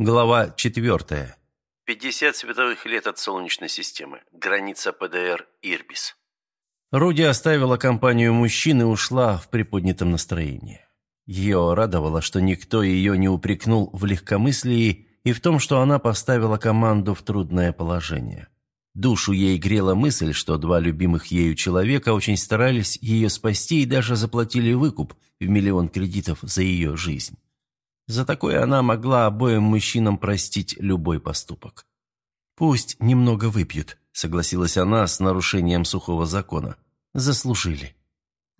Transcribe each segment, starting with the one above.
Глава 4. 50 световых лет от Солнечной системы. Граница ПДР Ирбис. Руди оставила компанию мужчин и ушла в приподнятом настроении. Ее радовало, что никто ее не упрекнул в легкомыслии и в том, что она поставила команду в трудное положение. Душу ей грела мысль, что два любимых ею человека очень старались ее спасти и даже заплатили выкуп в миллион кредитов за ее жизнь. За такое она могла обоим мужчинам простить любой поступок. «Пусть немного выпьют», — согласилась она с нарушением сухого закона. «Заслужили».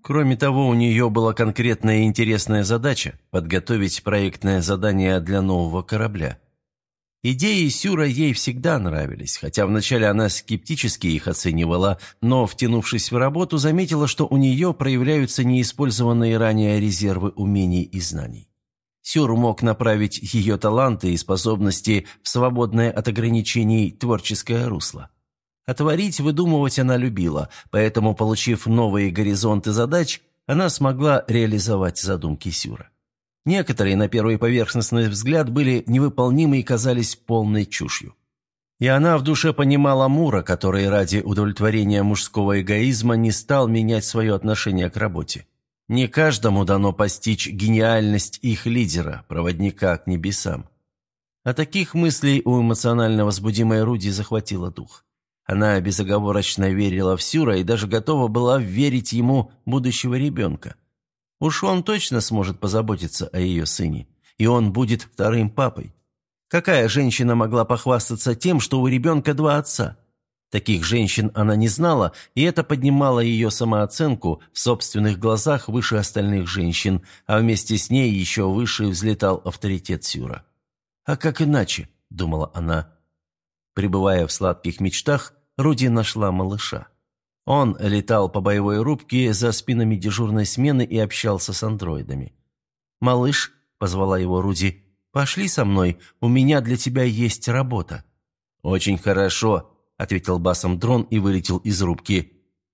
Кроме того, у нее была конкретная интересная задача – подготовить проектное задание для нового корабля. Идеи Сюра ей всегда нравились, хотя вначале она скептически их оценивала, но, втянувшись в работу, заметила, что у нее проявляются неиспользованные ранее резервы умений и знаний. Сюр мог направить ее таланты и способности в свободное от ограничений творческое русло. А творить, выдумывать она любила, поэтому, получив новые горизонты задач, она смогла реализовать задумки Сюра. Некоторые, на первый поверхностный взгляд, были невыполнимы и казались полной чушью. И она в душе понимала Мура, который ради удовлетворения мужского эгоизма не стал менять свое отношение к работе. Не каждому дано постичь гениальность их лидера, проводника к небесам. А таких мыслей у эмоционально возбудимой Руди захватило дух. Она безоговорочно верила в Сюра и даже готова была верить ему будущего ребенка. Уж он точно сможет позаботиться о ее сыне, и он будет вторым папой. Какая женщина могла похвастаться тем, что у ребенка два отца? Таких женщин она не знала, и это поднимало ее самооценку в собственных глазах выше остальных женщин, а вместе с ней еще выше взлетал авторитет Сюра. «А как иначе?» – думала она. Пребывая в сладких мечтах, Руди нашла малыша. Он летал по боевой рубке за спинами дежурной смены и общался с андроидами. «Малыш», — позвала его Руди, — «пошли со мной, у меня для тебя есть работа». «Очень хорошо», — ответил басом дрон и вылетел из рубки.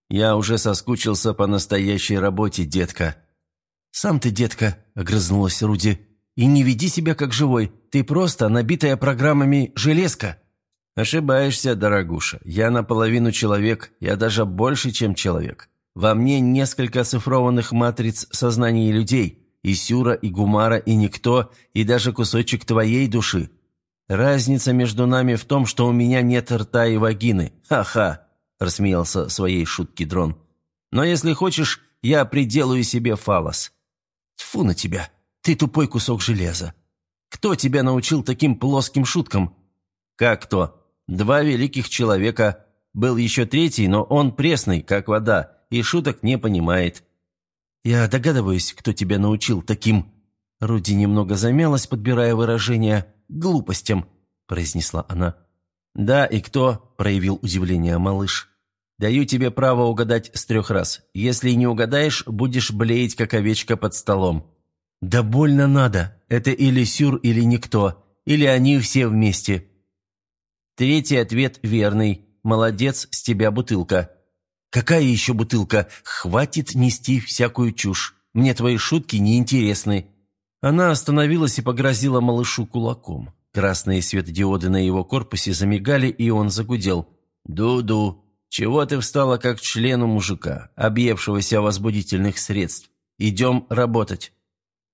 «Я уже соскучился по настоящей работе, детка». «Сам ты, детка», — огрызнулась Руди, — «и не веди себя как живой, ты просто набитая программами железка». «Ошибаешься, дорогуша. Я наполовину человек, я даже больше, чем человек. Во мне несколько оцифрованных матриц сознаний людей, и Сюра, и Гумара, и Никто, и даже кусочек твоей души. Разница между нами в том, что у меня нет рта и вагины. Ха-ха!» – рассмеялся своей шутки дрон. «Но если хочешь, я приделаю себе фалос». «Тьфу на тебя! Ты тупой кусок железа! Кто тебя научил таким плоским шуткам?» «Как кто?» Два великих человека. Был еще третий, но он пресный, как вода, и шуток не понимает. Я догадываюсь, кто тебя научил таким...» Руди немного замялась, подбирая выражение «глупостям», — произнесла она. «Да, и кто?» — проявил удивление малыш. «Даю тебе право угадать с трех раз. Если не угадаешь, будешь блеять, как овечка под столом». «Да больно надо. Это или Сюр, или никто. Или они все вместе. Третий ответ верный. Молодец, с тебя бутылка. Какая еще бутылка? Хватит нести всякую чушь. Мне твои шутки неинтересны. Она остановилась и погрозила малышу кулаком. Красные светодиоды на его корпусе замигали, и он загудел. «Ду-ду, чего ты встала как члену мужика, объевшегося возбудительных средств? Идем работать».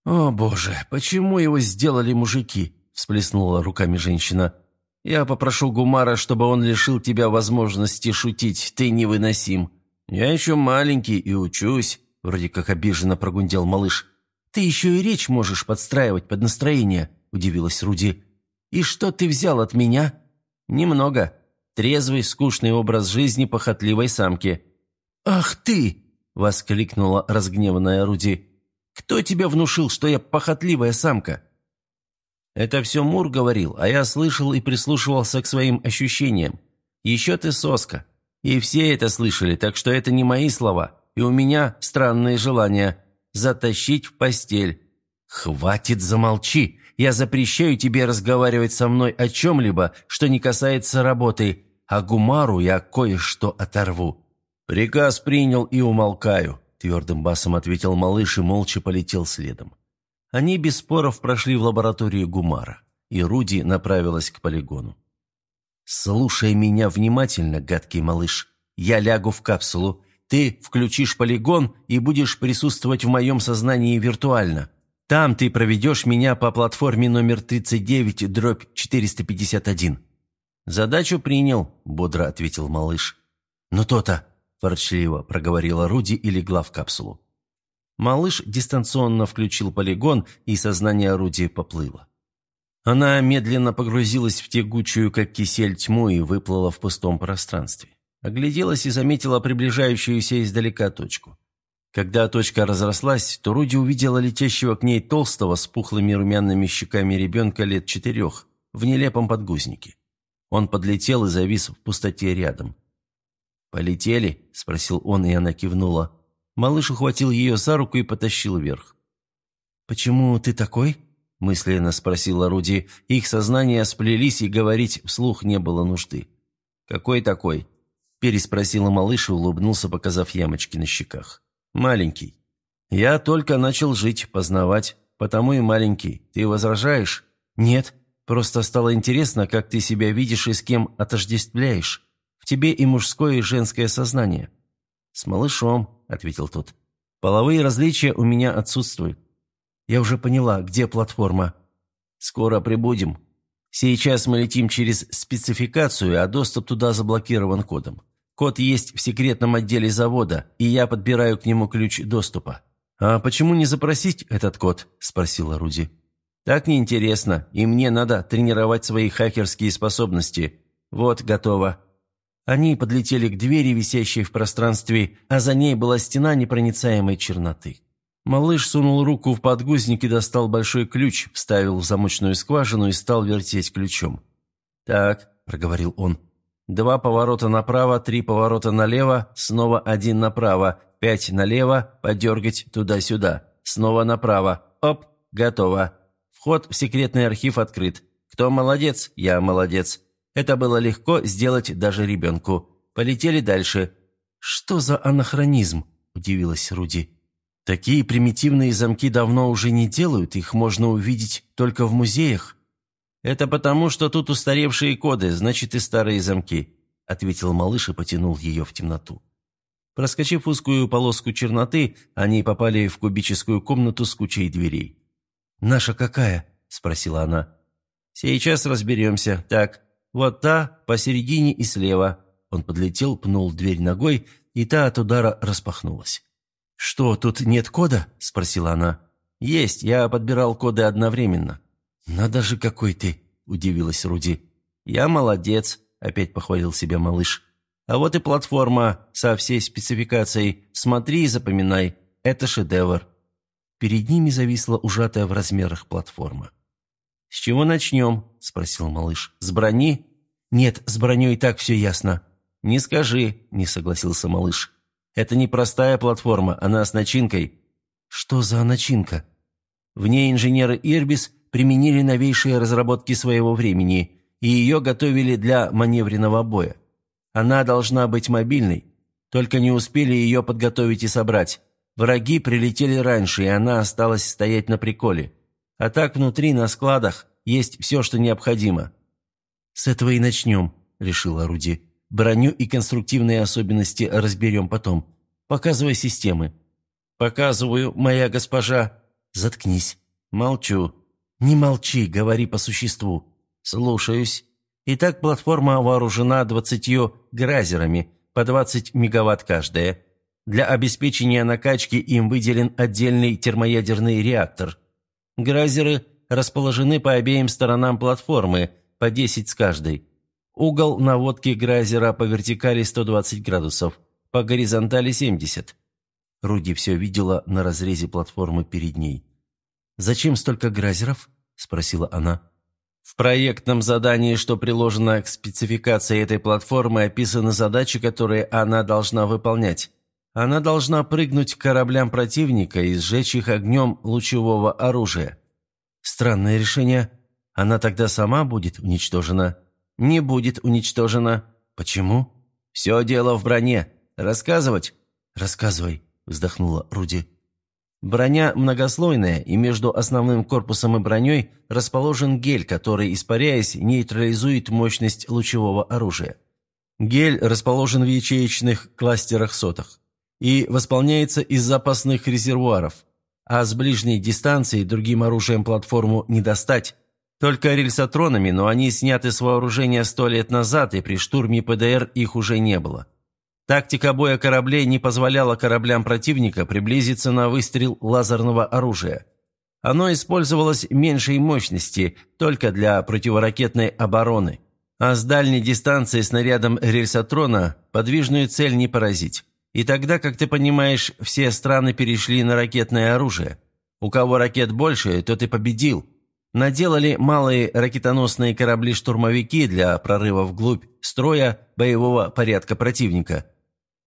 «О, боже, почему его сделали мужики?» – всплеснула руками женщина. Я попрошу Гумара, чтобы он лишил тебя возможности шутить. Ты невыносим. Я еще маленький и учусь», — вроде как обиженно прогундел малыш. «Ты еще и речь можешь подстраивать под настроение», — удивилась Руди. «И что ты взял от меня?» «Немного. Трезвый, скучный образ жизни похотливой самки». «Ах ты!» — воскликнула разгневанная Руди. «Кто тебе внушил, что я похотливая самка?» Это все Мур говорил, а я слышал и прислушивался к своим ощущениям. Еще ты соска. И все это слышали, так что это не мои слова. И у меня странные желания. Затащить в постель. Хватит, замолчи. Я запрещаю тебе разговаривать со мной о чем-либо, что не касается работы. А Гумару я кое-что оторву. Приказ принял и умолкаю. Твердым басом ответил малыш и молча полетел следом. Они без споров прошли в лабораторию Гумара. и Руди направилась к полигону. «Слушай меня внимательно, гадкий малыш. Я лягу в капсулу. Ты включишь полигон и будешь присутствовать в моем сознании виртуально. Там ты проведешь меня по платформе номер 39, дробь 451». «Задачу принял», — бодро ответил малыш. «Ну то-то», — ворчливо проговорила Руди и легла в капсулу. Малыш дистанционно включил полигон, и сознание Руди поплыло. Она медленно погрузилась в тягучую, как кисель, тьму и выплыла в пустом пространстве. Огляделась и заметила приближающуюся издалека точку. Когда точка разрослась, то Руди увидела летящего к ней толстого с пухлыми румяными щеками ребенка лет четырех в нелепом подгузнике. Он подлетел и завис в пустоте рядом. «Полетели?» – спросил он, и она кивнула. Малыш ухватил ее за руку и потащил вверх. «Почему ты такой?» – мысленно спросила Руди. Их сознания сплелись, и говорить вслух не было нужды. «Какой такой?» – переспросила малыш и улыбнулся, показав ямочки на щеках. «Маленький. Я только начал жить, познавать, потому и маленький. Ты возражаешь?» «Нет. Просто стало интересно, как ты себя видишь и с кем отождествляешь. В тебе и мужское, и женское сознание». «С малышом», – ответил тот. «Половые различия у меня отсутствуют. Я уже поняла, где платформа. Скоро прибудем. Сейчас мы летим через спецификацию, а доступ туда заблокирован кодом. Код есть в секретном отделе завода, и я подбираю к нему ключ доступа. «А почему не запросить этот код?» – спросила Руди. «Так неинтересно, и мне надо тренировать свои хакерские способности. Вот, готово». Они подлетели к двери, висящей в пространстве, а за ней была стена непроницаемой черноты. Малыш сунул руку в подгузник и достал большой ключ, вставил в замочную скважину и стал вертеть ключом. «Так», — проговорил он, — «два поворота направо, три поворота налево, снова один направо, пять налево, подергать туда-сюда, снова направо, оп, готово. Вход в секретный архив открыт. Кто молодец? Я молодец. Это было легко сделать даже ребенку. Полетели дальше». «Что за анахронизм?» – удивилась Руди. Такие примитивные замки давно уже не делают, их можно увидеть только в музеях. Это потому, что тут устаревшие коды, значит и старые замки, ответил малыш и потянул ее в темноту. Проскочив узкую полоску черноты, они попали в кубическую комнату с кучей дверей. «Наша какая?» – спросила она. «Сейчас разберемся. Так, вот та, посередине и слева». Он подлетел, пнул дверь ногой, и та от удара распахнулась. «Что, тут нет кода?» – спросила она. «Есть, я подбирал коды одновременно». «Надо же, какой ты!» – удивилась Руди. «Я молодец», – опять похвалил себя малыш. «А вот и платформа со всей спецификацией. Смотри и запоминай. Это шедевр». Перед ними зависла ужатая в размерах платформа. «С чего начнем?» – спросил малыш. «С брони?» «Нет, с броней так все ясно». «Не скажи», – не согласился малыш. Это не простая платформа, она с начинкой». «Что за начинка?» В ней инженеры Ирбис применили новейшие разработки своего времени, и ее готовили для маневренного боя. Она должна быть мобильной, только не успели ее подготовить и собрать. Враги прилетели раньше, и она осталась стоять на приколе. А так внутри, на складах, есть все, что необходимо. «С этого и начнем», — решила Руди. Броню и конструктивные особенности разберем потом. Показывай системы». «Показываю, моя госпожа». «Заткнись». «Молчу». «Не молчи, говори по существу». «Слушаюсь». Итак, платформа вооружена двадцатью гразерами, по 20 мегаватт каждая. Для обеспечения накачки им выделен отдельный термоядерный реактор. Гразеры расположены по обеим сторонам платформы, по 10 с каждой. Угол наводки Грайзера по вертикали 120 градусов, по горизонтали 70. Руди все видела на разрезе платформы перед ней. «Зачем столько Грайзеров?» – спросила она. В проектном задании, что приложено к спецификации этой платформы, описаны задачи, которые она должна выполнять. Она должна прыгнуть к кораблям противника и сжечь их огнем лучевого оружия. Странное решение. Она тогда сама будет уничтожена не будет уничтожена. Почему? Все дело в броне. Рассказывать? Рассказывай, вздохнула Руди. Броня многослойная, и между основным корпусом и броней расположен гель, который, испаряясь, нейтрализует мощность лучевого оружия. Гель расположен в ячеечных кластерах сотах и восполняется из запасных резервуаров, а с ближней дистанции другим оружием платформу не достать, только рельсотронами, но они сняты с вооружения сто лет назад, и при штурме ПДР их уже не было. Тактика боя кораблей не позволяла кораблям противника приблизиться на выстрел лазерного оружия. Оно использовалось меньшей мощности, только для противоракетной обороны. А с дальней дистанции снарядом рельсотрона подвижную цель не поразить. И тогда, как ты понимаешь, все страны перешли на ракетное оружие. У кого ракет больше, тот и победил. Наделали малые ракетоносные корабли-штурмовики для прорыва вглубь строя боевого порядка противника –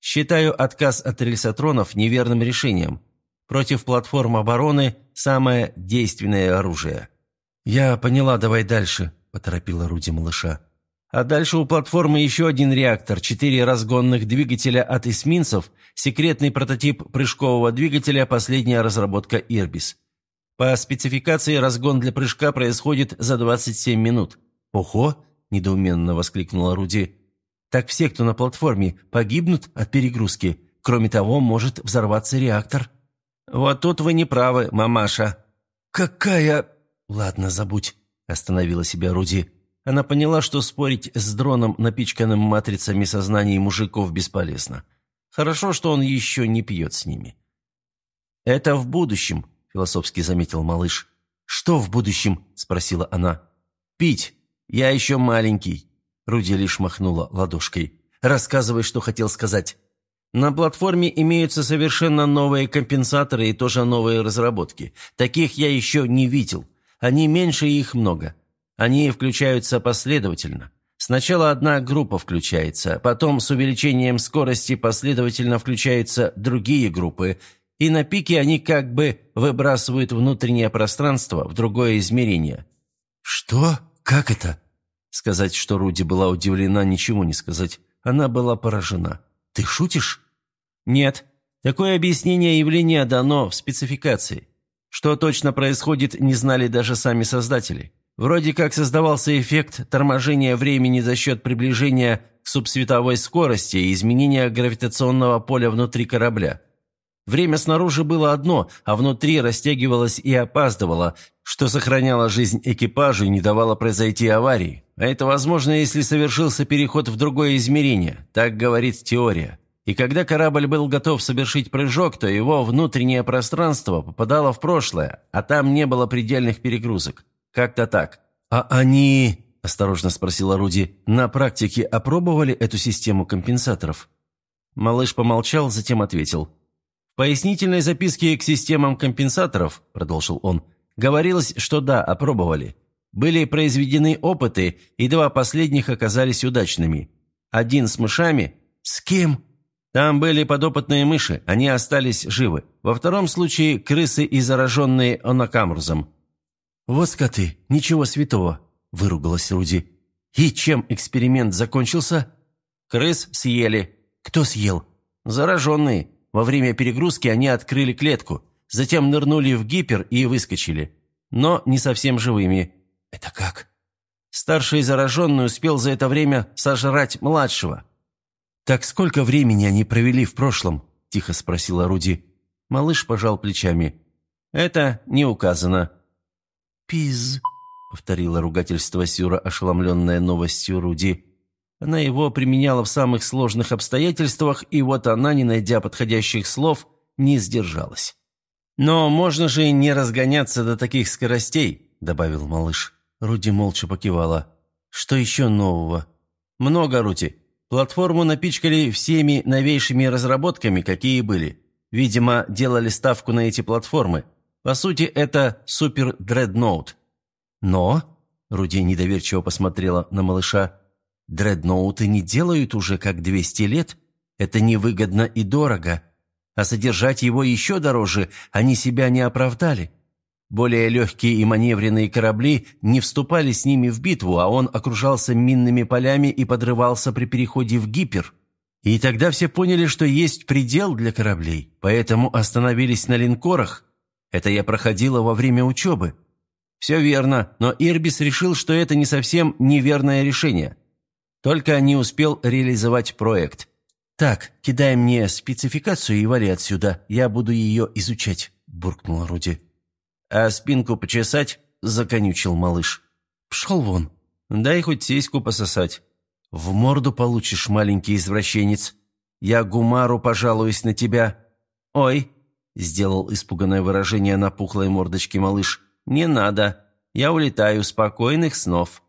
Считаю отказ от рельсотронов неверным решением. Против платформ обороны самое действенное оружие. «Я поняла, давай дальше», – поторопила Руди малыша. А дальше у платформы еще один реактор, четыре разгонных двигателя от эсминцев, секретный прототип прыжкового двигателя, последняя разработка «Ирбис». По спецификации разгон для прыжка происходит за 27 минут. «Ого!» – недоуменно воскликнула Руди. Так все, кто на платформе, погибнут от перегрузки. Кроме того, может взорваться реактор». «Вот тут вы не правы, мамаша». «Какая...» «Ладно, забудь», – остановила себя Руди. Она поняла, что спорить с дроном, напичканным матрицами сознаний мужиков, бесполезно. Хорошо, что он еще не пьет с ними. «Это в будущем», – философски заметил малыш. «Что в будущем?» – спросила она. «Пить. Я еще маленький. Руди лишь махнула ладошкой. «Рассказывай, что хотел сказать». На платформе имеются совершенно новые компенсаторы и тоже новые разработки. Таких я еще не видел. Они меньше и их много. Они включаются последовательно. Сначала одна группа включается, потом с увеличением скорости последовательно включаются другие группы, и на пике они как бы выбрасывают внутреннее пространство в другое измерение. «Что? Как это?» Сказать, что Руди была удивлена, ничего не сказать. Она была поражена. «Ты шутишь?» «Нет. Такое объяснение явления дано в спецификации. Что точно происходит, не знали даже сами создатели. Вроде как создавался эффект торможения времени за счет приближения к субсветовой скорости и изменения гравитационного поля внутри корабля. Время снаружи было одно, а внутри растягивалось и опаздывало, что сохраняло жизнь экипажу и не давало произойти аварии. А это возможно, если совершился переход в другое измерение, так говорит теория. И когда корабль был готов совершить прыжок, то его внутреннее пространство попадало в прошлое, а там не было предельных перегрузок. Как-то так. «А они...» – осторожно спросила Руди. «На практике опробовали эту систему компенсаторов?» Малыш помолчал, затем ответил. «В пояснительной записке к системам компенсаторов», – продолжил он, – говорилось, что да, опробовали. Были произведены опыты, и два последних оказались удачными. Один с мышами. С кем? Там были подопытные мыши, они остались живы. Во втором случае крысы и зараженные онокамрузом. «Вот скоты, ничего святого», – выругалась Руди. «И чем эксперимент закончился?» «Крыс съели». «Кто съел?» «Зараженные. Во время перегрузки они открыли клетку, затем нырнули в гипер и выскочили. Но не совсем живыми. «Это как?» Старший зараженный успел за это время сожрать младшего. «Так сколько времени они провели в прошлом?» – тихо спросила Руди. Малыш пожал плечами. «Это не указано». «Пиз», – повторила ругательство Сюра, ошеломленная новостью Руди. Она его применяла в самых сложных обстоятельствах, и вот она, не найдя подходящих слов, не сдержалась. «Но можно же не разгоняться до таких скоростей», – добавил малыш. Руди молча покивала. «Что еще нового?» «Много, Рути. Платформу напичкали всеми новейшими разработками, какие были. Видимо, делали ставку на эти платформы. По сути, это супер-дредноут». «Но?» – Руди недоверчиво посмотрела на малыша. «Дредноуты не делают уже как 200 лет. Это невыгодно и дорого. А содержать его еще дороже они себя не оправдали». Более легкие и маневренные корабли не вступали с ними в битву, а он окружался минными полями и подрывался при переходе в гипер. И тогда все поняли, что есть предел для кораблей, поэтому остановились на линкорах. Это я проходила во время учебы. Все верно, но Ирбис решил, что это не совсем неверное решение. Только не успел реализовать проект. «Так, кидай мне спецификацию и вали отсюда, я буду ее изучать», – буркнула Руди. «А спинку почесать?» – законючил малыш. «Пшел вон. Дай хоть сиську пососать». «В морду получишь, маленький извращенец. Я Гумару пожалуюсь на тебя». «Ой», — сделал испуганное выражение на пухлой мордочке малыш, «не надо. Я улетаю. Спокойных снов».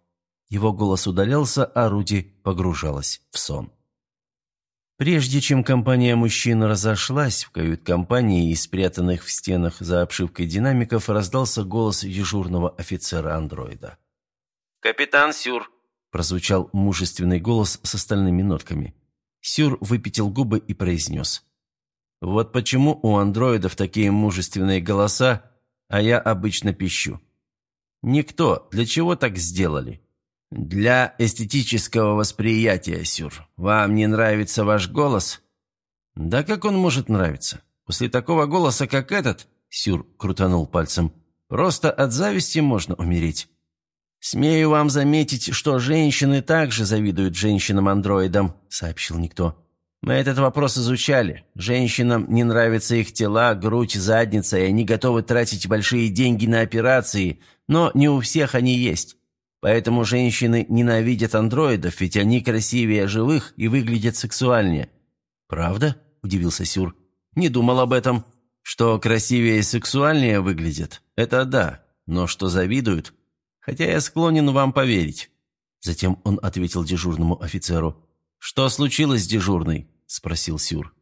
Его голос удалялся, а Руди погружалась в сон. Прежде чем компания мужчин разошлась, в кают-компании и спрятанных в стенах за обшивкой динамиков раздался голос дежурного офицера-андроида. «Капитан Сюр, прозвучал мужественный голос с остальными нотками. Сюр выпятил губы и произнес. «Вот почему у андроидов такие мужественные голоса, а я обычно пищу. Никто. Для чего так сделали?» «Для эстетического восприятия, Сюр. Вам не нравится ваш голос?» «Да как он может нравиться? После такого голоса, как этот...» Сюр крутанул пальцем. «Просто от зависти можно умереть». «Смею вам заметить, что женщины также завидуют женщинам-андроидам», — сообщил никто. «Мы этот вопрос изучали. Женщинам не нравятся их тела, грудь, задница, и они готовы тратить большие деньги на операции, но не у всех они есть. Поэтому женщины ненавидят андроидов, ведь они красивее живых и выглядят сексуальнее». «Правда?» – удивился Сюр. «Не думал об этом. Что красивее и сексуальнее выглядят, это да, но что завидуют – хотя я склонен вам поверить». Затем он ответил дежурному офицеру. «Что случилось, дежурный?» – спросил Сюр.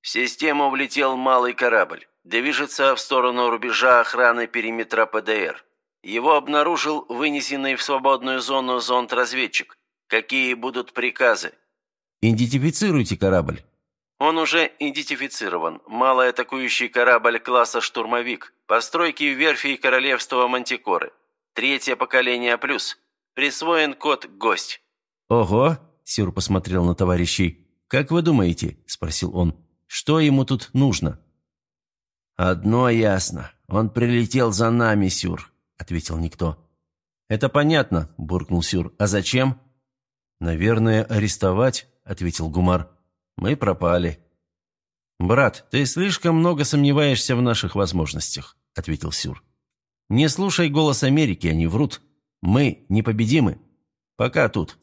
«В систему влетел малый корабль. Движется в сторону рубежа охраны периметра ПДР. Его обнаружил вынесенный в свободную зону зонд-разведчик. Какие будут приказы?» «Идентифицируйте корабль». «Он уже идентифицирован. Малый атакующий корабль класса «Штурмовик». Постройки в верфи Королевства Мантикоры. Третье поколение плюс. Присвоен код «Гость». «Ого!» – Сюр посмотрел на товарищей. «Как вы думаете?» – спросил он. «Что ему тут нужно?» «Одно ясно. Он прилетел за нами, Сюр», – ответил никто. «Это понятно», – буркнул Сюр. «А зачем?» «Наверное, арестовать», – ответил Гумар. «Мы пропали». «Брат, ты слишком много сомневаешься в наших возможностях», – ответил Сюр. Не слушай голос Америки, они врут. Мы непобедимы. Пока тут».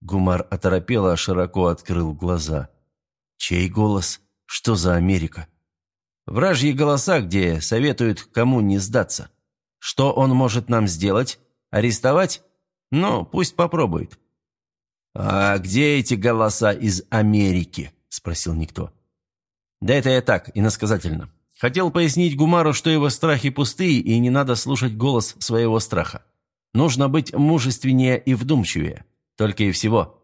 Гумар оторопело, а широко открыл глаза. «Чей голос? Что за Америка?» «Вражьи голоса, где советуют, кому не сдаться. Что он может нам сделать? Арестовать? Ну, пусть попробует». «А где эти голоса из Америки?» – спросил никто. «Да это я так, иносказательно. Хотел пояснить Гумару, что его страхи пустые, и не надо слушать голос своего страха. Нужно быть мужественнее и вдумчивее. Только и всего.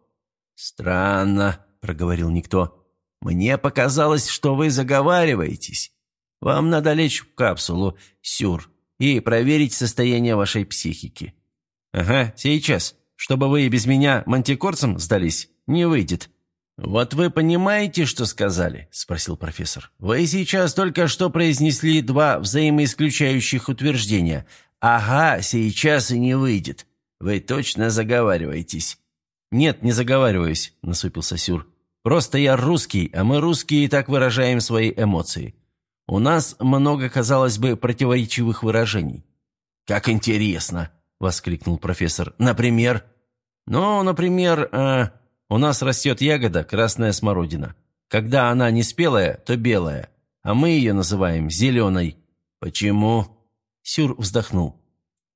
«Странно», — проговорил никто. «Мне показалось, что вы заговариваетесь. Вам надо лечь в капсулу, Сюр, и проверить состояние вашей психики». «Ага, сейчас. Чтобы вы и без меня мантикорцам сдались, не выйдет. «Вот вы понимаете, что сказали?» – спросил профессор. «Вы сейчас только что произнесли два взаимоисключающих утверждения. Ага, сейчас и не выйдет. Вы точно заговариваетесь». «Нет, не заговариваюсь», – насупился Сюр. «Просто я русский, а мы русские так выражаем свои эмоции. У нас много, казалось бы, противоречивых выражений». «Как интересно!» – воскликнул профессор. «Например?» «Ну, например, э, у нас растет ягода красная смородина. Когда она не спелая, то белая, а мы ее называем зеленой. Почему?» Сюр вздохнул.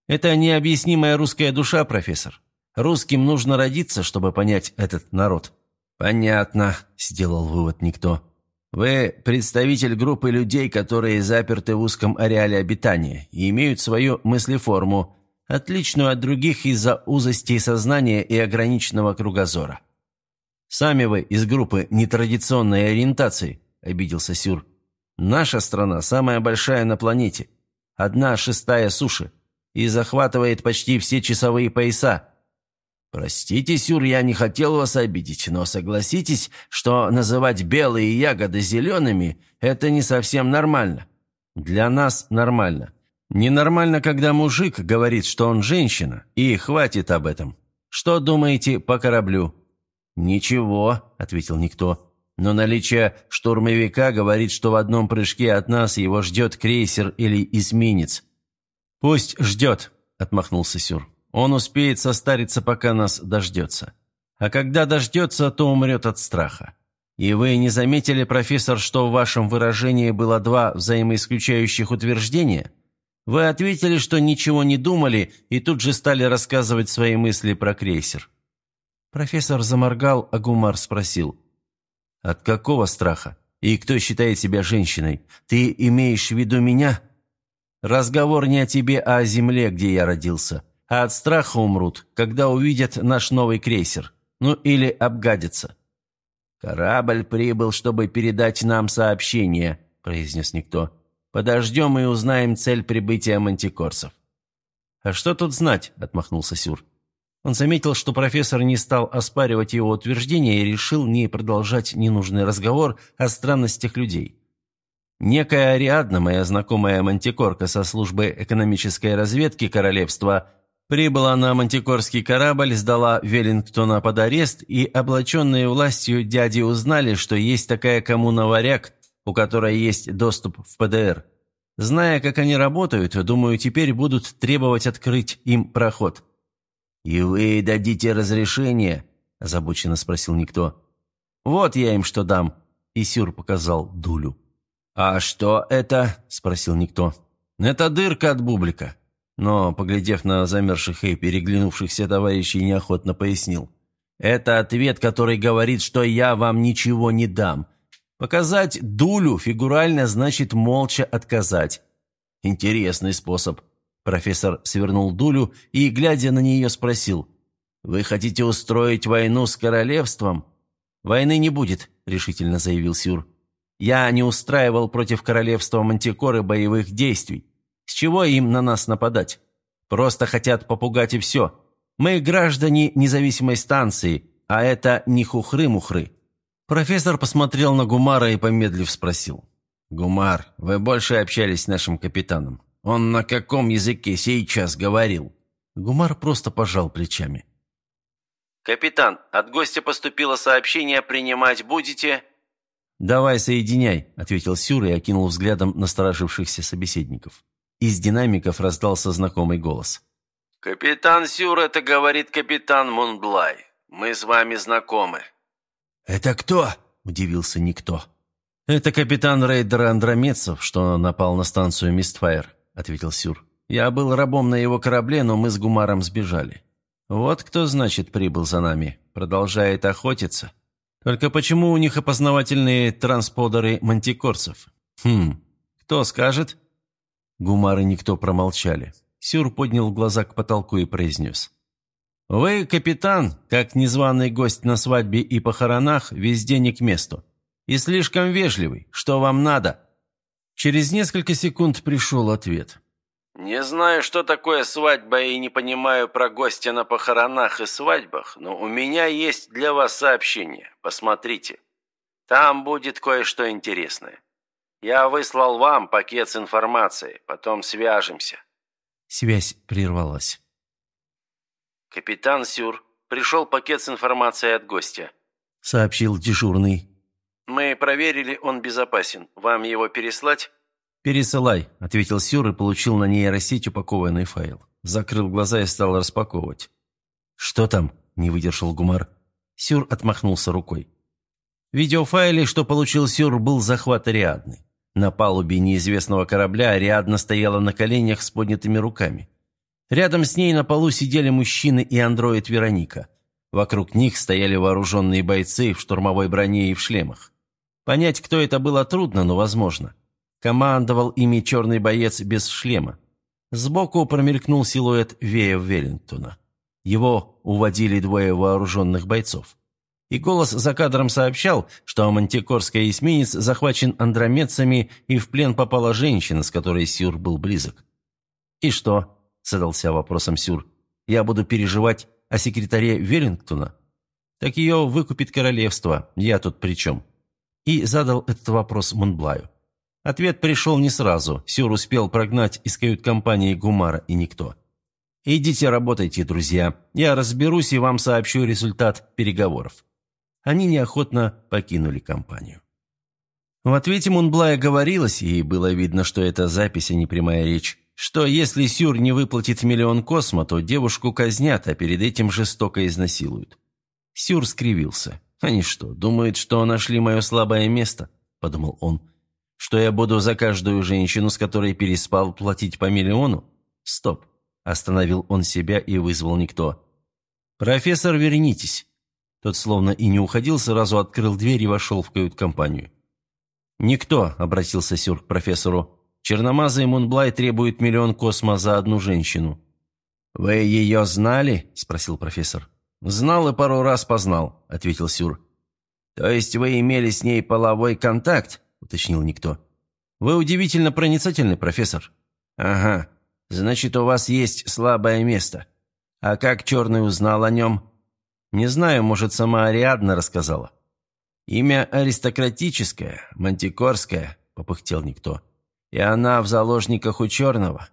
«Это необъяснимая русская душа, профессор. Русским нужно родиться, чтобы понять этот народ». «Понятно», — сделал вывод никто. «Вы представитель группы людей, которые заперты в узком ареале обитания и имеют свою мыслеформу, отличную от других из-за узости сознания и ограниченного кругозора. «Сами вы из группы нетрадиционной ориентации», – обиделся Сюр. «Наша страна самая большая на планете. Одна шестая суши. И захватывает почти все часовые пояса». «Простите, Сюр, я не хотел вас обидеть, но согласитесь, что называть белые ягоды зелеными – это не совсем нормально». «Для нас нормально. Ненормально, когда мужик говорит, что он женщина, и хватит об этом. Что думаете по кораблю?» «Ничего», – ответил никто. «Но наличие штурмовика говорит, что в одном прыжке от нас его ждет крейсер или эсминец». «Пусть ждет», – отмахнулся Сюр. Он успеет состариться, пока нас дождется. А когда дождется, то умрет от страха. И вы не заметили, профессор, что в вашем выражении было два взаимоисключающих утверждения? Вы ответили, что ничего не думали, и тут же стали рассказывать свои мысли про крейсер. Профессор заморгал, а Гумар спросил. «От какого страха? И кто считает себя женщиной? Ты имеешь в виду меня?» «Разговор не о тебе, а о земле, где я родился а от страха умрут, когда увидят наш новый крейсер. Ну или обгадятся». «Корабль прибыл, чтобы передать нам сообщение», — произнес никто. «Подождем и узнаем цель прибытия мантикорсов». «А что тут знать?» — отмахнулся Сюр. Он заметил, что профессор не стал оспаривать его утверждение и решил не продолжать ненужный разговор о странностях людей. Некая Ариадна, моя знакомая мантикорка со службы экономической разведки королевства, Прибыла на мантикорский корабль, сдала Веллингтона под арест, и облаченные властью дяди узнали, что есть такая коммуна «Варяг», у которой есть доступ в ПДР. Зная, как они работают, думаю, теперь будут требовать открыть им проход». «И вы дадите разрешение?» – озабоченно спросил никто. «Вот я им что дам», – и Сюр показал дулю. «А что это?» – спросил никто. «Это дырка от бублика. Но, поглядев на замерших и переглянувшихся товарищей, неохотно пояснил. «Это ответ, который говорит, что я вам ничего не дам. Показать дулю фигурально значит молча отказать. Интересный способ». Профессор свернул дулю и, глядя на нее, спросил. «Вы хотите устроить войну с королевством?» «Войны не будет», — решительно заявил Сюр. «Я не устраивал против королевства Мантикоры боевых действий. С чего им на нас нападать? Просто хотят попугать и все. Мы граждане независимой станции, а это не хухры-мухры». Профессор посмотрел на Гумара и, помедлив, спросил. «Гумар, вы больше общались с нашим капитаном. Он на каком языке сейчас говорил?» Гумар просто пожал плечами. «Капитан, от гостя поступило сообщение, принимать будете?» «Давай, соединяй», — ответил Сюр и окинул взглядом насторожившихся собеседников. Из динамиков раздался знакомый голос. «Капитан Сюр, это говорит капитан Монблай. Мы с вами знакомы». «Это кто?» – удивился никто. «Это капитан рейдера Андромедцев, что напал на станцию Мистфайр», – ответил Сюр. «Я был рабом на его корабле, но мы с Гумаром сбежали. Вот кто, значит, прибыл за нами. Продолжает охотиться. Только почему у них опознавательные трансподеры мантикорцев? Хм, кто скажет?» Гумар и никто промолчали. Сюр поднял глаза к потолку и произнес. «Вы, капитан, как незваный гость на свадьбе и похоронах, везде не к месту. И слишком вежливый. Что вам надо?» Через несколько секунд пришел ответ. «Не знаю, что такое свадьба и не понимаю про гостя на похоронах и свадьбах, но у меня есть для вас сообщение. Посмотрите. Там будет кое-что интересное. Я выслал вам пакет с информацией, потом свяжемся». Связь прервалась. «Капитан Сюр, пришел пакет с информацией от гостя», — сообщил дежурный. «Мы проверили, он безопасен. Вам его переслать?» «Пересылай», — ответил Сюр и получил на нейросеть упакованный файл. Закрыл глаза и стал распаковывать. «Что там?» — не выдержал Гумар. Сюр отмахнулся рукой. В видеофайле, что получил Сюр, был захват Ариадны. На палубе неизвестного корабля Ариадна стояла на коленях с поднятыми руками. Рядом с ней на полу сидели мужчины и андроид Вероника. Вокруг них стояли вооруженные бойцы в штурмовой броне и в шлемах. Понять, кто это было, трудно, но возможно. Командовал ими черный боец без шлема. Сбоку промелькнул силуэт Вея Веллингтона. Его уводили двое вооруженных бойцов и голос за кадром сообщал, что мантикорский эсминец захвачен андромедцами и в плен попала женщина, с которой Сюр был близок. «И что?» – задался вопросом Сюр. «Я буду переживать, о секретаре Веллингтона? Так ее выкупит королевство, я тут при чем?» И задал этот вопрос Монблаю. Ответ пришел не сразу, Сюр успел прогнать из кают-компании Гумара и никто. «Идите работайте, друзья. Я разберусь и вам сообщу результат переговоров». Они неохотно покинули компанию. В ответе Мунблая говорилось, и было видно, что это запись, а не прямая речь, что если Сюр не выплатит миллион космо, то девушку казнят, а перед этим жестоко изнасилуют. Сюр скривился. «Они что, думают, что нашли мое слабое место?» – подумал он. «Что я буду за каждую женщину, с которой переспал, платить по миллиону? Стоп!» Остановил он себя и вызвал никто. «Профессор, вернитесь!» Тот словно и не уходил, сразу открыл дверь и вошел в кают-компанию. «Никто», — обратился Сюр к профессору. «Черномазый Мунблай требует миллион космо за одну женщину». «Вы ее знали?» — спросил профессор. «Знал и пару раз познал», — ответил Сюр. «То есть вы имели с ней половой контакт?» — уточнил никто. «Вы удивительно проницательный, профессор». «Ага. Значит, у вас есть слабое место. А как Черный узнал о нем?» «Не знаю, может, сама Ариадна рассказала». «Имя аристократическое, мантикорское», — попыхтел никто. «И она в заложниках у Черного.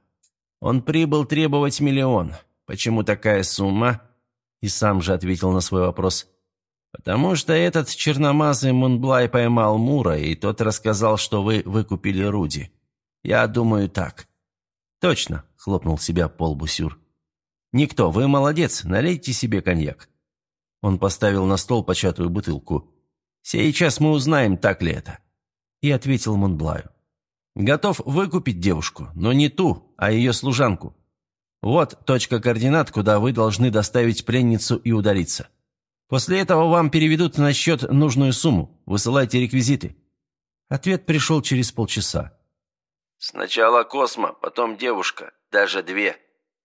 Он прибыл требовать миллион. Почему такая сумма?» И сам же ответил на свой вопрос. «Потому что этот черномазый Мунблай поймал Мура, и тот рассказал, что вы выкупили Руди. Я думаю так». «Точно», — хлопнул себя пол Бусюр. «Никто, вы молодец, налейте себе коньяк». Он поставил на стол початую бутылку. Сейчас мы узнаем, так ли это». И ответил Монблаю. «Готов выкупить девушку, но не ту, а ее служанку. Вот точка координат, куда вы должны доставить пленницу и удалиться. После этого вам переведут на счет нужную сумму. Высылайте реквизиты». Ответ пришел через полчаса. «Сначала Космо, потом девушка, даже две».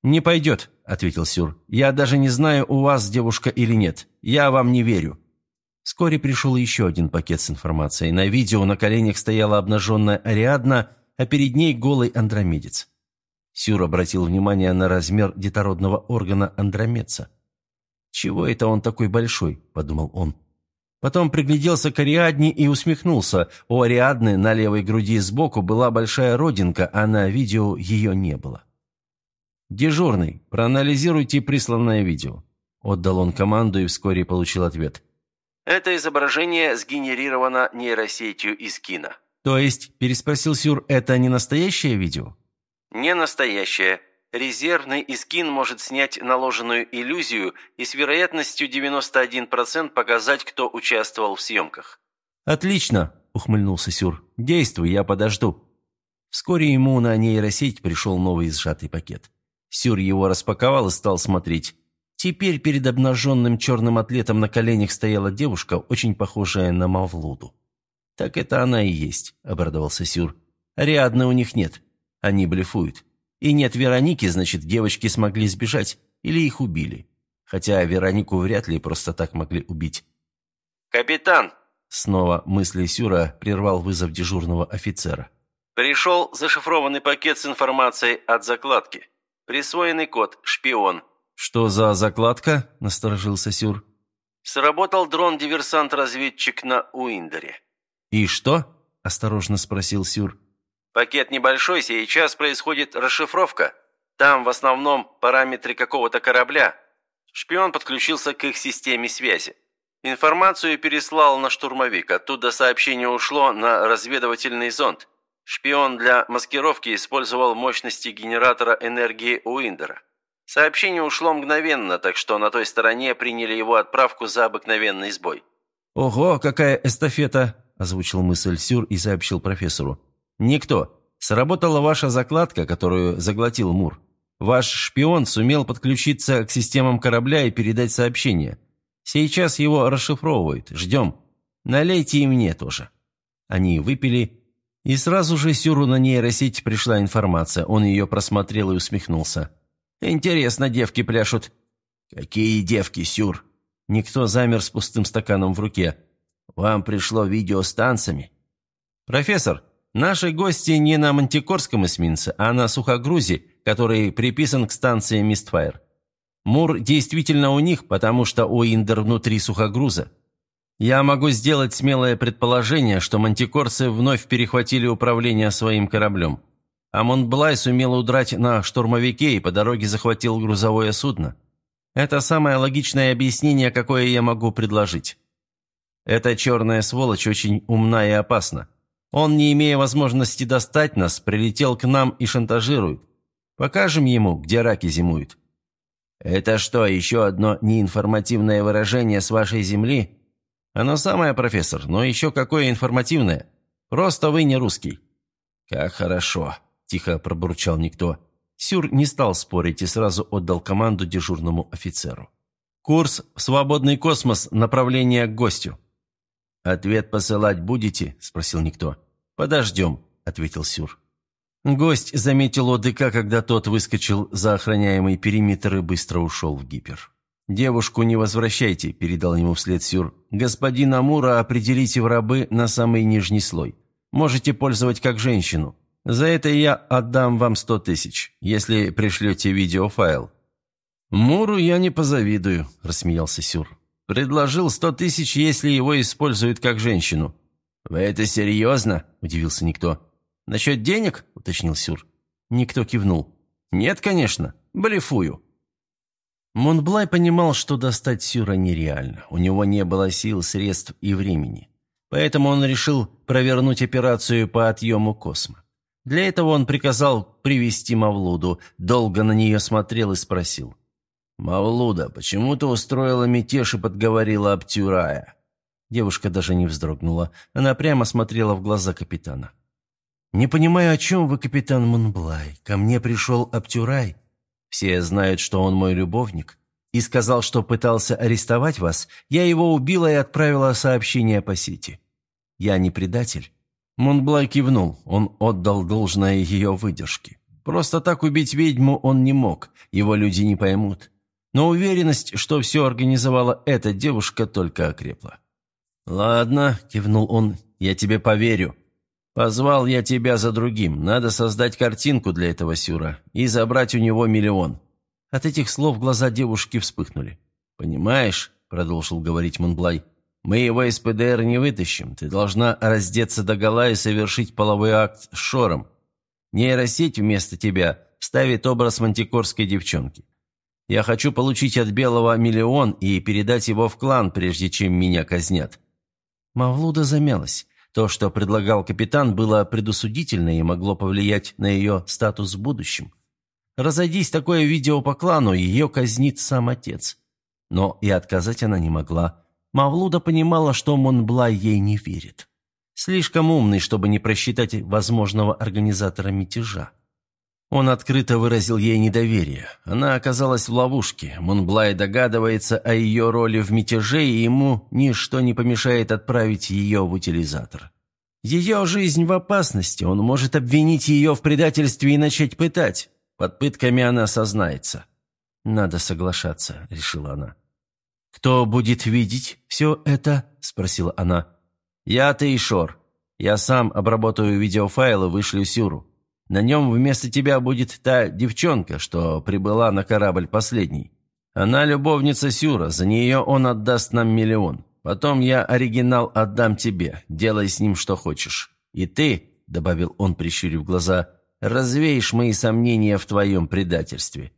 «Не пойдет», — ответил Сюр. «Я даже не знаю, у вас девушка или нет. Я вам не верю». Вскоре пришел еще один пакет с информацией. На видео на коленях стояла обнаженная Ариадна, а перед ней голый андромедец. Сюр обратил внимание на размер детородного органа андромедца. «Чего это он такой большой?» – подумал он. Потом пригляделся к Ариадне и усмехнулся. У Ариадны на левой груди сбоку была большая родинка, а на видео ее не было. «Дежурный, проанализируйте присланное видео», – отдал он команду и вскоре получил ответ. Это изображение сгенерировано нейросетью из кино. То есть, переспросил Сюр, это не настоящее видео? Не настоящее. Резервный Искин может снять наложенную иллюзию и с вероятностью 91% показать, кто участвовал в съемках. «Отлично!» – ухмыльнулся Сюр. «Действуй, я подожду». Вскоре ему на нейросеть пришел новый сжатый пакет. Сюр его распаковал и стал смотреть. Теперь перед обнаженным черным атлетом на коленях стояла девушка, очень похожая на Мавлуду. «Так это она и есть», — обрадовался Сюр. «Ариадны у них нет. Они блефуют. И нет Вероники, значит, девочки смогли сбежать. Или их убили. Хотя Веронику вряд ли просто так могли убить». «Капитан!» — снова мысли Сюра прервал вызов дежурного офицера. «Пришел зашифрованный пакет с информацией от закладки. Присвоенный код «Шпион». «Что за закладка?» – насторожился Сюр. «Сработал дрон-диверсант-разведчик на Уиндере». «И что?» – осторожно спросил Сюр. «Пакет небольшой, сейчас происходит расшифровка. Там в основном параметры какого-то корабля. Шпион подключился к их системе связи. Информацию переслал на штурмовик, оттуда сообщение ушло на разведывательный зонд. Шпион для маскировки использовал мощности генератора энергии Уиндера. Сообщение ушло мгновенно, так что на той стороне приняли его отправку за обыкновенный сбой. «Ого, какая эстафета!» – озвучил мысль Сюр и сообщил профессору. «Никто. Сработала ваша закладка, которую заглотил Мур. Ваш шпион сумел подключиться к системам корабля и передать сообщение. Сейчас его расшифровывают. Ждем. Налейте и мне тоже». Они выпили, и сразу же Сюру на нейросеть пришла информация. Он ее просмотрел и усмехнулся. Интересно, девки пляшут». «Какие девки, Сюр?» Никто замер с пустым стаканом в руке. «Вам пришло видео с танцами?» «Профессор, наши гости не на Мантикорском эсминце, а на сухогрузе, который приписан к станции Мистфайр». Мур действительно у них, потому что у Индер внутри сухогруза. Я могу сделать смелое предположение, что мантикорцы вновь перехватили управление своим кораблем. А Монблай сумел удрать на штурмовике и по дороге захватил грузовое судно. Это самое логичное объяснение, какое я могу предложить. Эта черная сволочь очень умна и опасна. Он, не имея возможности достать нас, прилетел к нам и шантажирует. Покажем ему, где раки зимуют». «Это что, еще одно неинформативное выражение с вашей земли?» «Оно самое, профессор, но еще какое информативное. Просто вы не русский». «Как хорошо», – тихо пробурчал никто. Сюр не стал спорить и сразу отдал команду дежурному офицеру. «Курс в свободный космос, направление к гостю». «Ответ посылать будете?» – спросил никто. «Подождем», – ответил Сюр. Гость заметил ОДК, когда тот выскочил за охраняемый периметр и быстро ушел в гипер. «Девушку не возвращайте», – передал ему вслед Сюр. «Господин Амура определите в рабы на самый нижний слой. Можете пользовать как женщину. За это я отдам вам сто тысяч, если пришлете видеофайл». «Муру я не позавидую», – рассмеялся Сюр. Предложил сто тысяч, если его используют как женщину». «Вы это серьезно?» – удивился никто. «Насчет денег?» – уточнил Сюр. Никто кивнул. «Нет, конечно. Блефую». Монблай понимал, что достать Сюра нереально. У него не было сил, средств и времени. Поэтому он решил провернуть операцию по отъему Космо. Для этого он приказал привести Мавлуду, долго на нее смотрел и спросил. «Мавлуда, почему ты устроила мятеж и подговорила Аптюрая?» Девушка даже не вздрогнула. Она прямо смотрела в глаза капитана. «Не понимаю, о чем вы, капитан Монблай. Ко мне пришел Аптюрай. Все знают, что он мой любовник. И сказал, что пытался арестовать вас. Я его убила и отправила сообщение по сети. Я не предатель». Монблай кивнул. Он отдал должное ее выдержке. Просто так убить ведьму он не мог. Его люди не поймут но уверенность, что все организовала эта девушка, только окрепла. «Ладно», – кивнул он, – «я тебе поверю. Позвал я тебя за другим. Надо создать картинку для этого Сюра и забрать у него миллион». От этих слов глаза девушки вспыхнули. «Понимаешь», – продолжил говорить Монблай, – «мы его из ПДР не вытащим. Ты должна раздеться догола и совершить половой акт с Шором. Нейросеть вместо тебя ставит образ мантикорской девчонки. Я хочу получить от Белого миллион и передать его в клан, прежде чем меня казнят». Мавлуда замялась. То, что предлагал капитан, было предусудительно и могло повлиять на ее статус в будущем. Разойдись такое видео по клану, ее казнит сам отец. Но и отказать она не могла. Мавлуда понимала, что Монблай ей не верит. Слишком умный, чтобы не просчитать возможного организатора мятежа. Он открыто выразил ей недоверие. Она оказалась в ловушке. Монблай догадывается о ее роли в мятеже, и ему ничто не помешает отправить ее в утилизатор. Ее жизнь в опасности, он может обвинить ее в предательстве и начать пытать. Под пытками она сознается. «Надо соглашаться», — решила она. «Кто будет видеть все это?» — спросила она. «Я, ты и Шор. Я сам обработаю видеофайлы, вышлю Сюру. На нем вместо тебя будет та девчонка, что прибыла на корабль последней. Она любовница Сюра, за нее он отдаст нам миллион. Потом я оригинал отдам тебе, делай с ним что хочешь. И ты, — добавил он, прищурив глаза, — развеешь мои сомнения в твоем предательстве».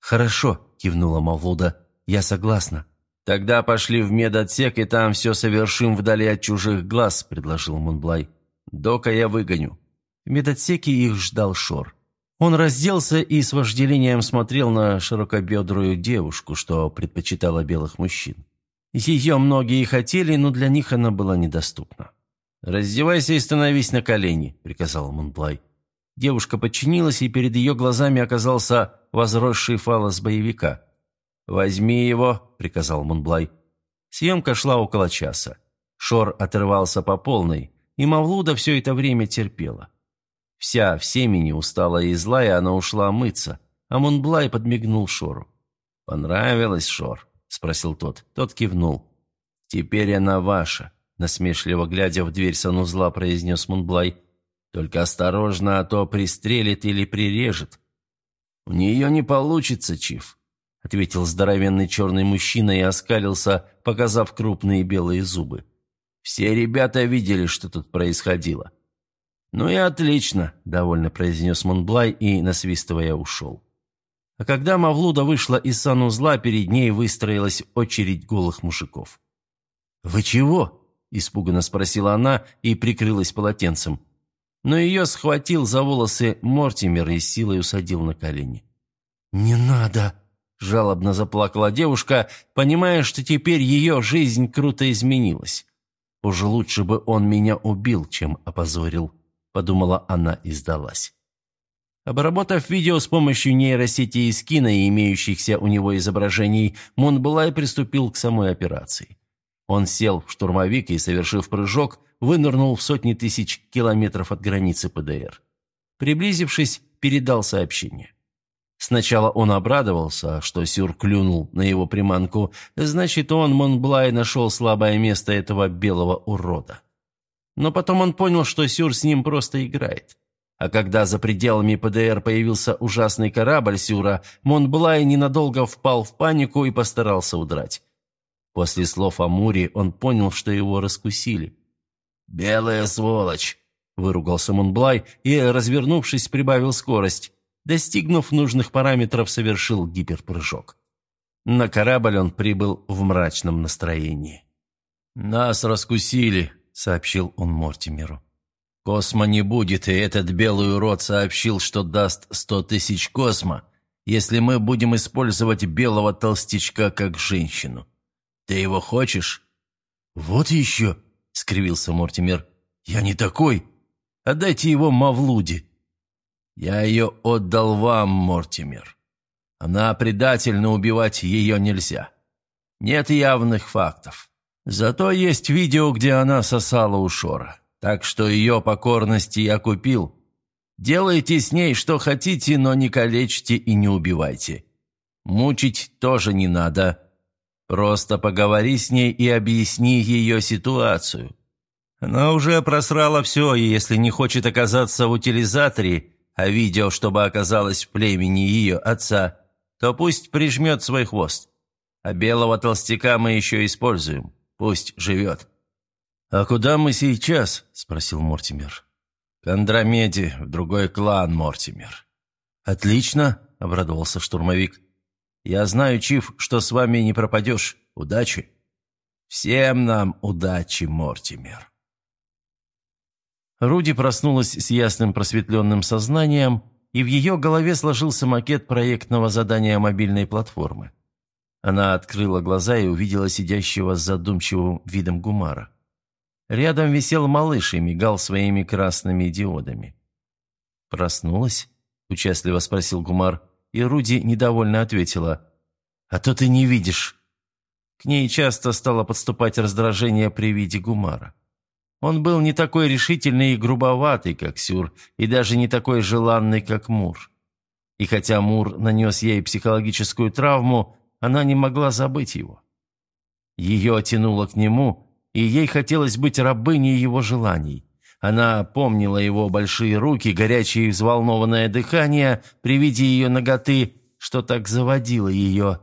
«Хорошо», — кивнула Мавлуда, — «я согласна». «Тогда пошли в медотсек, и там все совершим вдали от чужих глаз», — предложил Мунблай. «Дока я выгоню. В медотсеке их ждал Шор. Он разделся и с вожделением смотрел на широкобедрую девушку, что предпочитала белых мужчин. Ее многие хотели, но для них она была недоступна. «Раздевайся и становись на колени», — приказал Монблай. Девушка подчинилась, и перед ее глазами оказался возросший фалос боевика. «Возьми его», — приказал Монблай. Съемка шла около часа. Шор отрывался по полной, и Мавлуда все это время терпела. Вся в семени устала и злая, она ушла мыться, а Монблай подмигнул Шору. «Понравилось, Шор?» – спросил тот. Тот кивнул. «Теперь она ваша», – насмешливо глядя в дверь санузла, произнес Монблай. «Только осторожно, а то пристрелит или прирежет». «У нее не получится, Чиф. ответил здоровенный черный мужчина и оскалился, показав крупные белые зубы. «Все ребята видели, что тут происходило». «Ну и отлично», — довольно произнес Монблай и, насвистывая, ушел. А когда Мавлуда вышла из санузла, перед ней выстроилась очередь голых мужиков. «Вы чего?» – испуганно спросила она и прикрылась полотенцем. Но ее схватил за волосы Мортимер и силой усадил на колени. «Не надо!» – жалобно заплакала девушка, понимая, что теперь ее жизнь круто изменилась. «Уж лучше бы он меня убил, чем опозорил», – подумала она и сдалась. Обработав видео с помощью нейросети Искина и имеющихся у него изображений, Монбелай приступил к самой операции. Он сел в штурмовик и, совершив прыжок, вынырнул в сотни тысяч километров от границы ПДР. Приблизившись, передал сообщение. Сначала он обрадовался, что Сюр клюнул на его приманку, значит, он, Монблай, нашел слабое место этого белого урода. Но потом он понял, что Сюр с ним просто играет. А когда за пределами ПДР появился ужасный корабль Сюра, Монблай ненадолго впал в панику и постарался удрать. После слов о Муре он понял, что его раскусили. «Белая сволочь!» – выругался Монблай и, развернувшись, прибавил скорость. Достигнув нужных параметров, совершил гиперпрыжок. На корабль он прибыл в мрачном настроении. «Нас раскусили», — сообщил он Мортимеру. Космо не будет, и этот белый урод сообщил, что даст сто тысяч космо, если мы будем использовать белого толстячка как женщину. Ты его хочешь?» «Вот еще!» — скривился Мортимер. «Я не такой. Отдайте его Мавлуде». «Я ее отдал вам, Мортимер. Она предательна, убивать ее нельзя. Нет явных фактов. Зато есть видео, где она сосала у Шора. Так что ее покорности я купил. Делайте с ней что хотите, но не калечьте и не убивайте. Мучить тоже не надо. Просто поговори с ней и объясни ее ситуацию. Она уже просрала все, и если не хочет оказаться в утилизаторе, а видео, чтобы оказалось в племени ее отца, то пусть прижмет свой хвост. А белого толстяка мы еще используем. Пусть живет. «А куда мы сейчас?» – спросил Мортимер. «К Андромеде, в другой клан, Мортимер». «Отлично», – обрадовался штурмовик. «Я знаю, Чиф, что с вами не пропадешь. Удачи». «Всем нам удачи, Мортимер». Руди проснулась с ясным просветленным сознанием, и в ее голове сложился макет проектного задания мобильной платформы. Она открыла глаза и увидела сидящего с задумчивым видом Гумара. Рядом висел малыш и мигал своими красными диодами. «Проснулась?» – участливо спросил Гумар, и Руди недовольно ответила. «А то ты не видишь». К ней часто стало подступать раздражение при виде Гумара. Он был не такой решительный и грубоватый, как Сюр, и даже не такой желанный, как Мур. И хотя Мур нанес ей психологическую травму, она не могла забыть его. Ее тянуло к нему, и ей хотелось быть рабыней его желаний. Она помнила его большие руки, горячее и взволнованное дыхание при виде ее ноготы, что так заводило ее.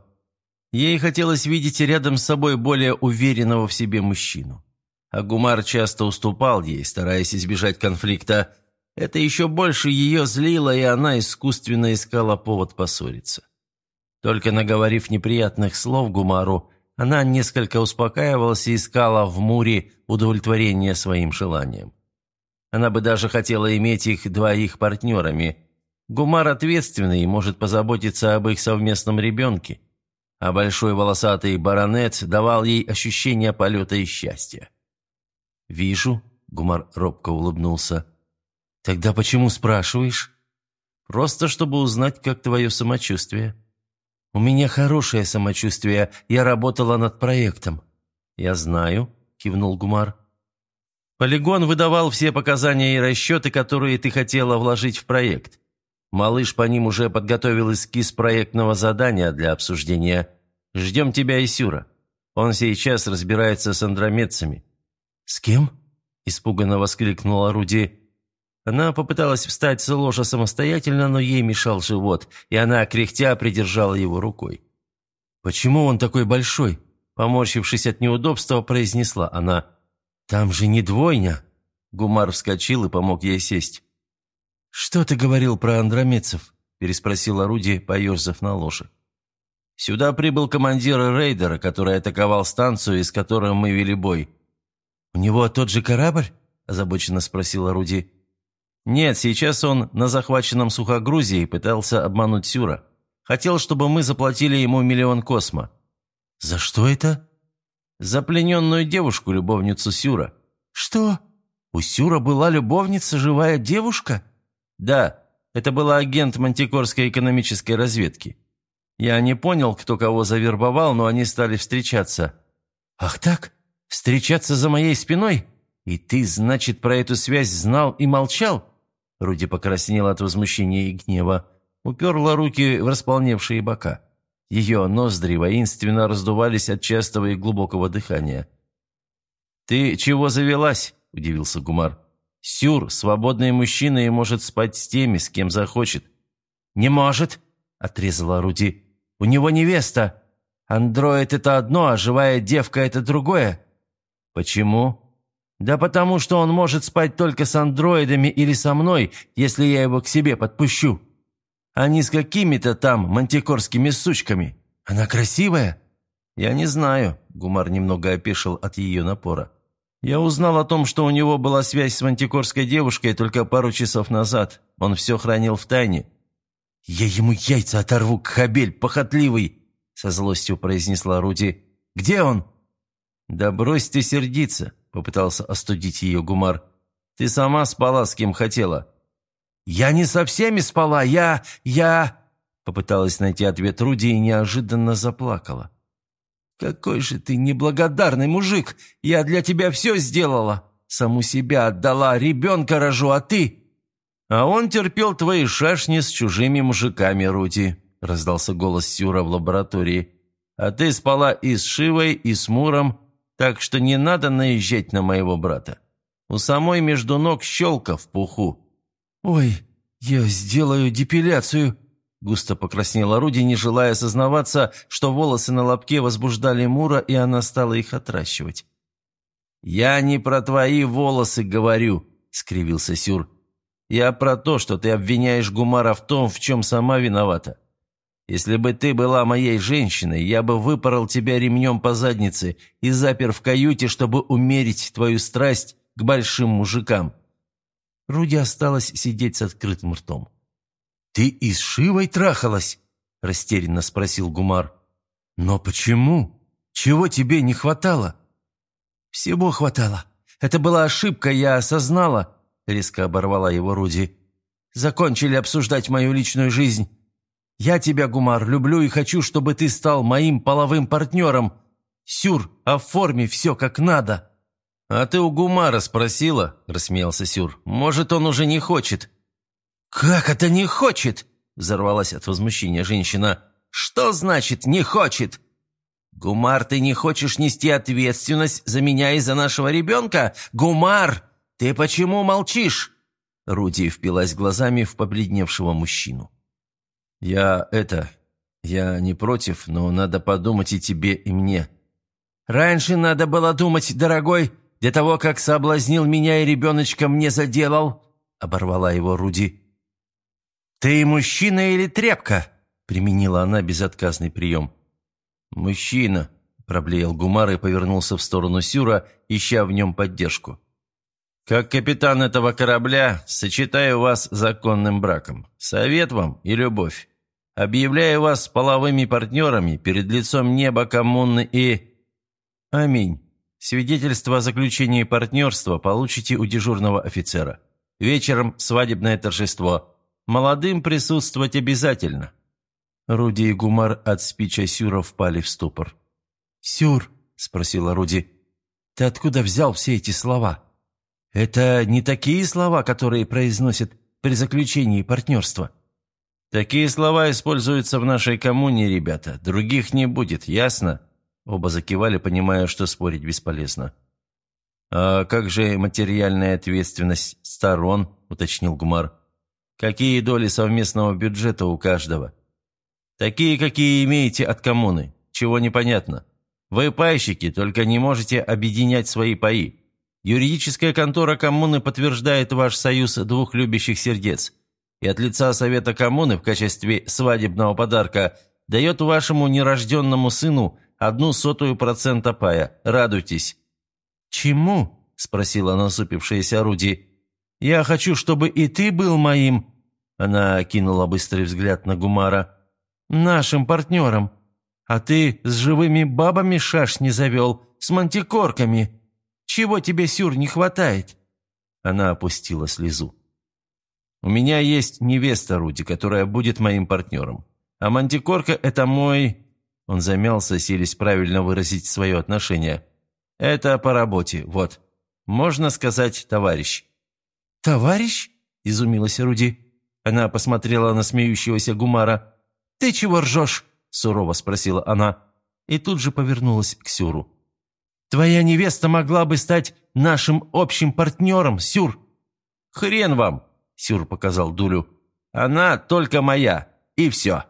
Ей хотелось видеть рядом с собой более уверенного в себе мужчину. А Гумар часто уступал ей, стараясь избежать конфликта. Это еще больше ее злило, и она искусственно искала повод поссориться. Только наговорив неприятных слов Гумару, она несколько успокаивалась и искала в Муре удовлетворение своим желаниям. Она бы даже хотела иметь их двоих партнерами. Гумар ответственный и может позаботиться об их совместном ребенке, а большой волосатый баронет давал ей ощущение полета и счастья. «Вижу», — Гумар робко улыбнулся. «Тогда почему спрашиваешь?» «Просто чтобы узнать, как твое самочувствие». «У меня хорошее самочувствие. Я работала над проектом». «Я знаю», — кивнул Гумар. «Полигон выдавал все показания и расчеты, которые ты хотела вложить в проект. Малыш по ним уже подготовил эскиз проектного задания для обсуждения. Ждем тебя и Сюра. Он сейчас разбирается с андромедцами». «С кем?» – испуганно воскликнула Руди. Она попыталась встать с ложа самостоятельно, но ей мешал живот, и она, кряхтя, придержала его рукой. «Почему он такой большой?» Поморщившись от неудобства, произнесла она. «Там же не двойня!» Гумар вскочил и помог ей сесть. «Что ты говорил про андромедцев?» переспросил орудие, поерзав на ложе. «Сюда прибыл командир рейдера, который атаковал станцию, из которой мы вели бой». «У него тот же корабль?» – озабоченно спросил орудие. «Нет, сейчас он на захваченном сухогрузе и пытался обмануть Сюра. Хотел, чтобы мы заплатили ему миллион космо». «За что это?» «За плененную девушку, любовницу Сюра». «Что? У Сюра была любовница, живая девушка?» «Да, это была агент Мантикорской экономической разведки. Я не понял, кто кого завербовал, но они стали встречаться». «Ах так? Встречаться за моей спиной? И ты, значит, про эту связь знал и молчал?» Руди покраснела от возмущения и гнева, уперла руки в располневшие бока. Ее ноздри воинственно раздувались от частого и глубокого дыхания. «Ты чего завелась?» – удивился Гумар. «Сюр – свободный мужчина и может спать с теми, с кем захочет». «Не может!» – отрезала Руди. «У него невеста. Андроид – это одно, а живая девка – это другое». «Почему?» «Да потому что он может спать только с андроидами или со мной, если я его к себе подпущу. А не с какими-то там мантикорскими сучками. Она красивая?» «Я не знаю», — Гумар немного опешил от ее напора. «Я узнал о том, что у него была связь с мантикорской девушкой только пару часов назад. Он все хранил в тайне». «Я ему яйца оторву, кабель похотливый!» — со злостью произнесла Руди. «Где он?» «Да брось ты сердиться. Попытался остудить ее Гумар. «Ты сама спала с кем хотела». «Я не со всеми спала, я... я...» Попыталась найти ответ Руди и неожиданно заплакала. «Какой же ты неблагодарный мужик! Я для тебя все сделала! Саму себя отдала, ребенка рожу, а ты...» «А он терпел твои шашни с чужими мужиками, Руди», — раздался голос Сюра в лаборатории. «А ты спала и с Шивой, и с Муром, так что не надо наезжать на моего брата. У самой между ног щелка в пуху». «Ой, я сделаю депиляцию», — густо покраснела Руди, не желая осознаваться, что волосы на лобке возбуждали Мура, и она стала их отращивать. «Я не про твои волосы говорю», — скривился Сюр. «Я про то, что ты обвиняешь Гумара в том, в чем сама виновата. Если бы ты была моей женщиной, я бы выпорол тебя ремнем по заднице и запер в каюте, чтобы умерить твою страсть к большим мужикам». Руди осталась сидеть с открытым ртом. «Ты и с Шивой трахалась?» – растерянно спросил Гумар. «Но почему? Чего тебе не хватало?» «Всего хватало. Это была ошибка, я осознала», – резко оборвала его Руди. «Закончили обсуждать мою личную жизнь. Я тебя, Гумар, люблю и хочу, чтобы ты стал моим половым партнером. Сюр, оформи все как надо». «А ты у Гумара спросила?» – рассмеялся Сюр. «Может, он уже не хочет?» «Как это не хочет?» – взорвалась от возмущения женщина. «Что значит «не хочет»?» «Гумар, ты не хочешь нести ответственность за меня и за нашего ребенка? Гумар, ты почему молчишь?» Руди впилась глазами в побледневшего мужчину. «Я это... Я не против, но надо подумать и тебе, и мне». «Раньше надо было думать, дорогой, для того, как соблазнил меня и ребеночка мне заделал», — оборвала его Руди. «Ты мужчина или тряпка?» — применила она безотказный прием. «Мужчина», — проблеял Гумар и повернулся в сторону Сюра, ища в нем поддержку. Как капитан этого корабля, сочетаю вас законным браком. Совет вам и любовь. Объявляю вас половыми партнерами перед лицом неба, коммуны и... Аминь. Свидетельство о заключении партнерства получите у дежурного офицера. Вечером свадебное торжество. Молодым присутствовать обязательно». Руди и Гумар от спича Сюра впали в ступор. «Сюр», — спросила Руди, — «ты откуда взял все эти слова? Это не такие слова, которые произносят при заключении партнерства». «Такие слова используются в нашей коммуне, ребята. Других не будет, ясно?» Оба закивали, понимая, что спорить бесполезно. «А как же материальная ответственность сторон?» – уточнил Гумар. «Какие доли совместного бюджета у каждого?» «Такие, какие имеете от коммуны. чего непонятно? Вы пайщики, только не можете объединять свои паи. Юридическая контора коммуны подтверждает ваш союз двух любящих сердец. И от лица Совета коммуны в качестве свадебного подарка дает вашему нерожденному сыну одну сотую процента пая. Радуйтесь». «Чему?» – спросила насупившаяся Руди. «Я хочу, чтобы и ты был моим...» Она кинула быстрый взгляд на Гумара. «Нашим партнером. А ты с живыми бабами шаш не завел, с мантикорками. Чего тебе, Сюр, не хватает?» Она опустила слезу. «У меня есть невеста Руди, которая будет моим партнером. А мантикорка – это мой...» Он замялся, селись правильно выразить свое отношение. «Это по работе, вот. Можно сказать, товарищ». «Товарищ?» – изумилась Руди. Она посмотрела на смеющегося Гумара. «Ты чего ржешь?» – сурово спросила она. И тут же повернулась к Сюру. «Твоя невеста могла бы стать нашим общим партнером, Сюр!» «Хрен вам!» – Сюр показал Дулю. «Она только моя, и все!»